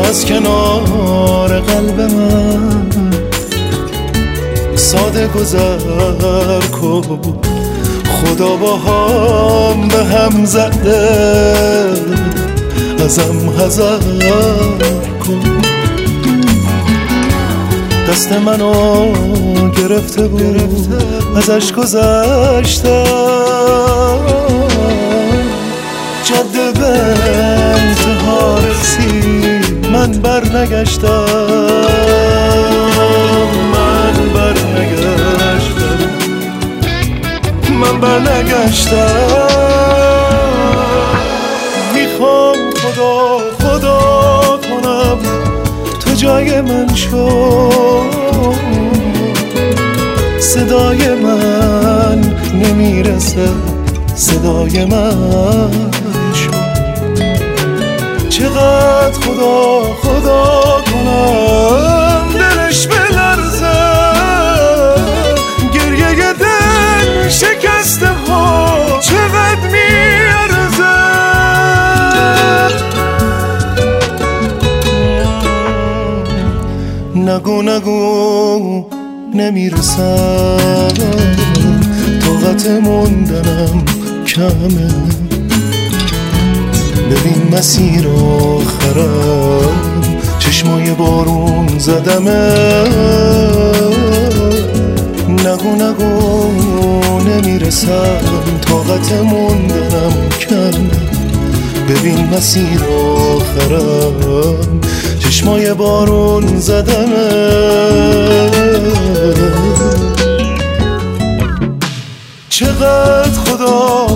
از کنار قلب من. ساده گذر کن. خدا با هم به هم زده. ازم حذر کن. دست منو گرفته بود. ازش گذشتم نگشتم من بر نگشتم من بر نگشتم می‌خوام خدا خدا کنم. تو جای من شو. صدای من نمی‌رسه. صدای من شو. چقدر خدا خدا کنم. دلش بلرزه گریه دل شکسته ها چقدر میارزه. نگو نگو نمی‌رسم طاقت موندنم کمه. ببین مسیر آخرم چشمای بارون زدمه. نگو نگو نمی‌رسم. طاقت موندنم کمه ببین مسیر آخرم چشمای بارون زدمه. چقدر خدا